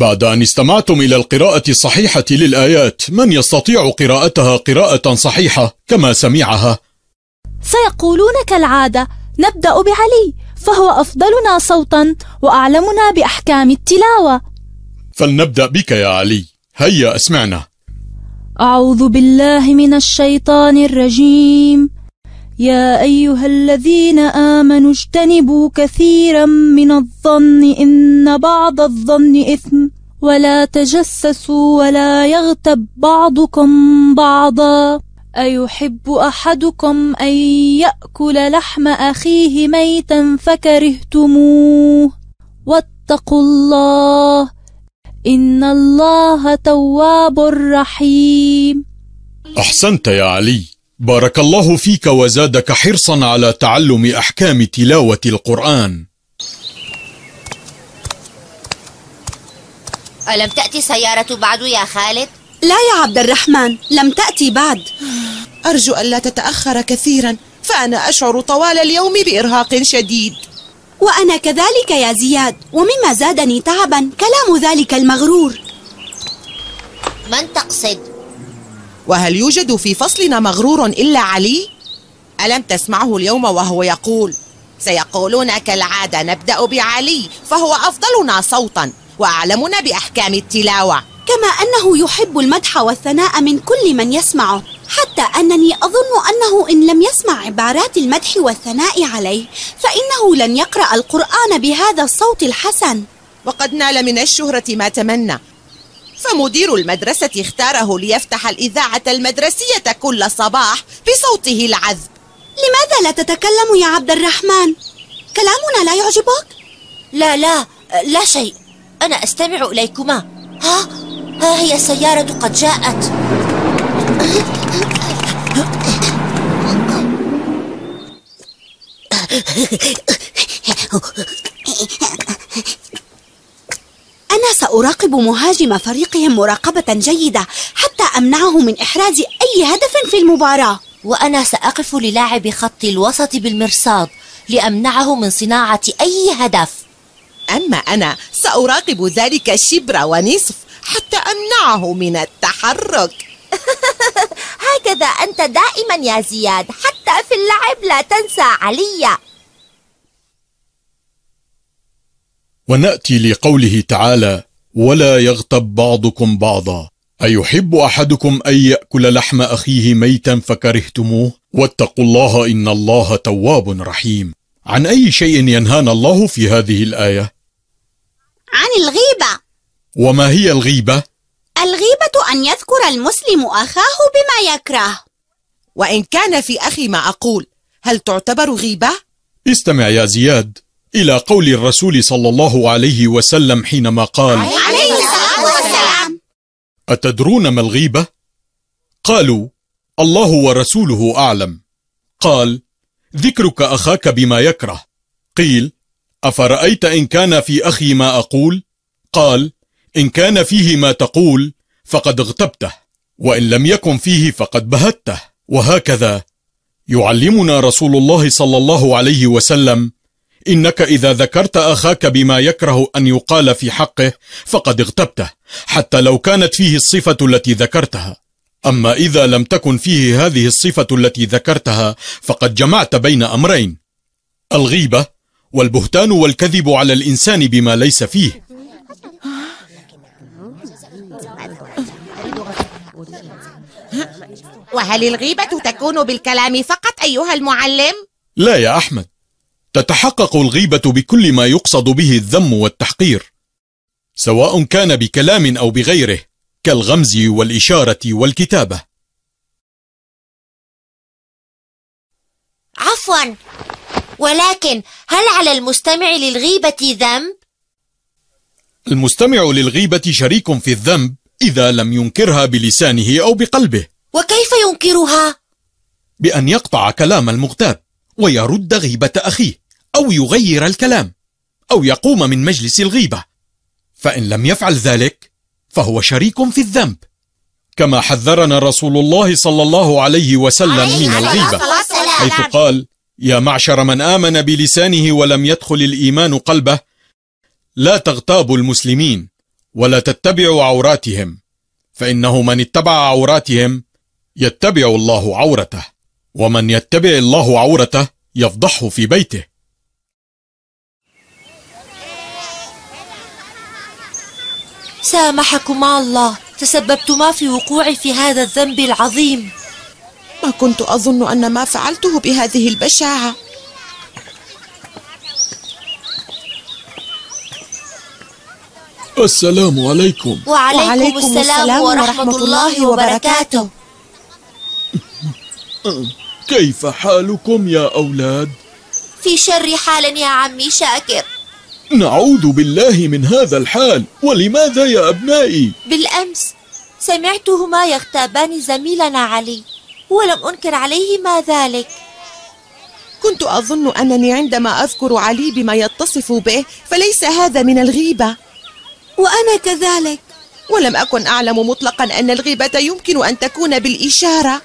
بعد أن استمعتم إلى القراءة الصحيحة للآيات من يستطيع قراءتها قراءة صحيحة كما سمعها؟ سيقولون كالعادة نبدأ بعلي فهو أفضلنا صوتا وأعلمنا بأحكام التلاوة. فلنبدأ بك يا علي. هيا اسمعنا. أعوذ بالله من الشيطان الرجيم. يا أيها الذين آمنوا اجتنبوا كثيرا من الظن إن بعض الظن إثم. ولا تجسسوا ولا يغتب بعضكم بعضا. أيحب أحدكم أن يأكل لحم أخيه ميتا فكرهتموه. واتقوا الله إن الله تواب رحيم. أحسنت يا علي. بارك الله فيك وزادك حرصا على تعلم أحكام تلاوة القرآن. ألم تأتي سيارة بعد يا خالد؟ لا يا عبد الرحمن لم تأتي بعد أرجو ألا تتأخر كثيرا فأنا أشعر طوال اليوم بإرهاق شديد وأنا كذلك يا زياد ومما زادني تعبا كلام ذلك المغرور من تقصد؟ وهل يوجد في فصلنا مغرور إلا علي؟ ألم تسمعه اليوم وهو يقول سيقولون كالعادة نبدأ بعلي فهو أفضلنا صوتا وأعلمنا بأحكام التلاوة. كما أنه يحب المدح والثناء من كل من يسمعه حتى أنني أظن أنه إن لم يسمع عبارات المدح والثناء عليه فإنه لن يقرأ القرآن بهذا الصوت الحسن. وقد نال من الشهرة ما تمنى. فمدير المدرسة اختاره ليفتح الإذاعة المدرسية كل صباح بصوته العذب. لماذا لا تتكلم يا عبد الرحمن؟ كلامنا لا يعجبك؟ لا لا لا شيء. أنا أستمع إليكما. ها؟ ها هي السيارة قد جاءت. أنا سأراقب مهاجم فريقهم مراقبة جيدة حتى أمنعه من إحراز أي هدف في المباراة. وأنا سأقف للاعب خط الوسط بالمرصاد لأمنعه من صناعة أي هدف. أما أنا سأراقب ذلك شبر ونصف حتى أمنعه من التحرك. هكذا أنت دائما يا زياد. حتى في اللعب لا تنسى علي. ونأتي لقوله تعالى ولا يغتب بعضكم بعضا. أيحب أحدكم أن يأكل لحم أخيه ميتا فكرهتموه؟ واتقوا الله إن الله تواب رحيم. عن أي شيء ينهانا الله في هذه الآية؟ عن الغيبة وما هي الغيبة؟ الغيبة أن يذكر المسلم أخاه بما يكره وإن كان في أخي ما أقول هل تعتبر غيبة؟ استمع يا زياد إلى قول الرسول صلى الله عليه وسلم حينما قال عليه الصلاة والسلام أتدرون ما الغيبة؟ قالوا الله ورسوله أعلم قال ذكرك أخاك بما يكره قيل أفرأيت إن كان في أخي ما أقول؟ قال إن كان فيه ما تقول فقد اغتبته وإن لم يكن فيه فقد بهته وهكذا. يعلمنا رسول الله صلى الله عليه وسلم إنك إذا ذكرت أخاك بما يكره أن يقال في حقه فقد اغتبته حتى لو كانت فيه الصفة التي ذكرتها. أما إذا لم تكن فيه هذه الصفة التي ذكرتها فقد جمعت بين أمرين. الغيبة والبهتان والكذب على الإنسان بما ليس فيه. وهل الغيبة تكون بالكلام فقط أيها المعلم؟ لا يا أحمد. تتحقق الغيبة بكل ما يقصد به الذم والتحقير سواء كان بكلام أو بغيره كالغمز والإشارة والكتابة. عفوا. ولكن هل على المستمع للغيبة ذنب؟ المستمع للغيبة شريك في الذنب إذا لم ينكرها بلسانه أو بقلبه وكيف ينكرها؟ بأن يقطع كلام المغتاب ويرد غيبة أخيه أو يغير الكلام أو يقوم من مجلس الغيبة فإن لم يفعل ذلك فهو شريك في الذنب كما حذرنا رسول الله صلى الله عليه وسلم من الغيبة حيث قال يا معشر من آمن بلسانه ولم يدخل الإيمان قلبه لا تغتابوا المسلمين ولا تتبعوا عوراتهم فإنه من اتبع عوراتهم يتبع الله عورته ومن يتبع الله عورته يفضحه في بيته. سامحكما الله تسببتما في وقوعي في هذا الذنب العظيم. ما كنت أظن أن ما فعلته بهذه البشاعة. السلام عليكم. وعليكم, وعليكم السلام, السلام ورحمة الله وبركاته. كيف حالكم يا أولاد؟ في شر حال يا عمي شاكر. نعوذ بالله من هذا الحال. ولماذا يا أبنائي؟ بالأمس سمعتهما يغتابان زميلنا علي. ولم أنكر عليهما ذلك. كنت أظن أنني عندما أذكر علي بما يتصف به فليس هذا من الغيبة. وأنا كذلك. ولم أكن أعلم مطلقا أن الغيبة يمكن أن تكون بالإشارة.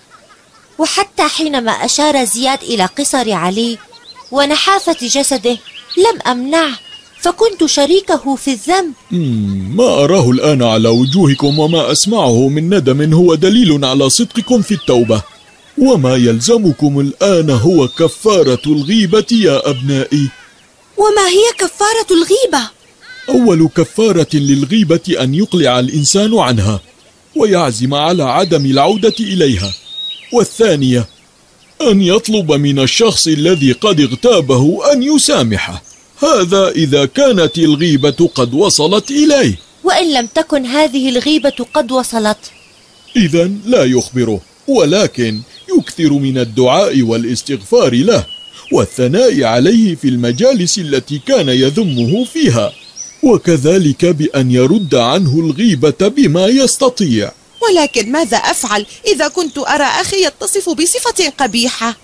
وحتى حينما أشار زياد إلى قصر علي ونحافة جسده لم أمنعه فكنت شريكه في الذنب. ما أراه الآن على وجوهكم وما أسمعه من ندم هو دليل على صدقكم في التوبة. وما يلزمكم الآن هو كفارة الغيبة يا أبنائي. وما هي كفارة الغيبة؟ أول كفارة للغيبة أن يقلع الإنسان عنها ويعزم على عدم العودة إليها. والثانية أن يطلب من الشخص الذي قد اغتابه أن يسامحه. هذا إذا كانت الغيبة قد وصلت إليه. وإن لم تكن هذه الغيبة قد وصلت؟ إذا لا يخبره ولكن يكثر من الدعاء والاستغفار له والثناء عليه في المجالس التي كان يذمه فيها وكذلك بأن يرد عنه الغيبة بما يستطيع. ولكن ماذا أفعل إذا كنت أرى أخي يتصف بصفة قبيحة؟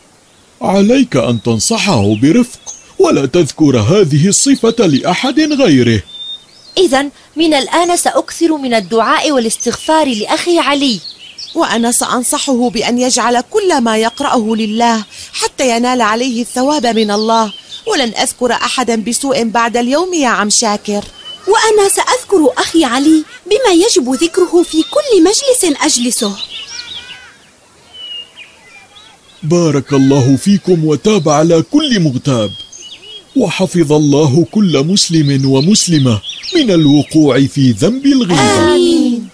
عليك أن تنصحه برفق ولا تذكر هذه الصفة لأحد غيره. إذا من الآن سأكثر من الدعاء والاستغفار لأخي علي. وأنا سأنصحه بأن يجعل كل ما يقرأه لله حتى ينال عليه الثواب من الله. ولن أذكر أحدا بسوء بعد اليوم يا عم شاكر. وأنا سأذكر أخي علي بما يجب ذكره في كل مجلس أجلسه. بارك الله فيكم وتاب على كل مغتاب. وحفظ الله كل مسلم ومسلمة من الوقوع في ذنب الغيبة آمين.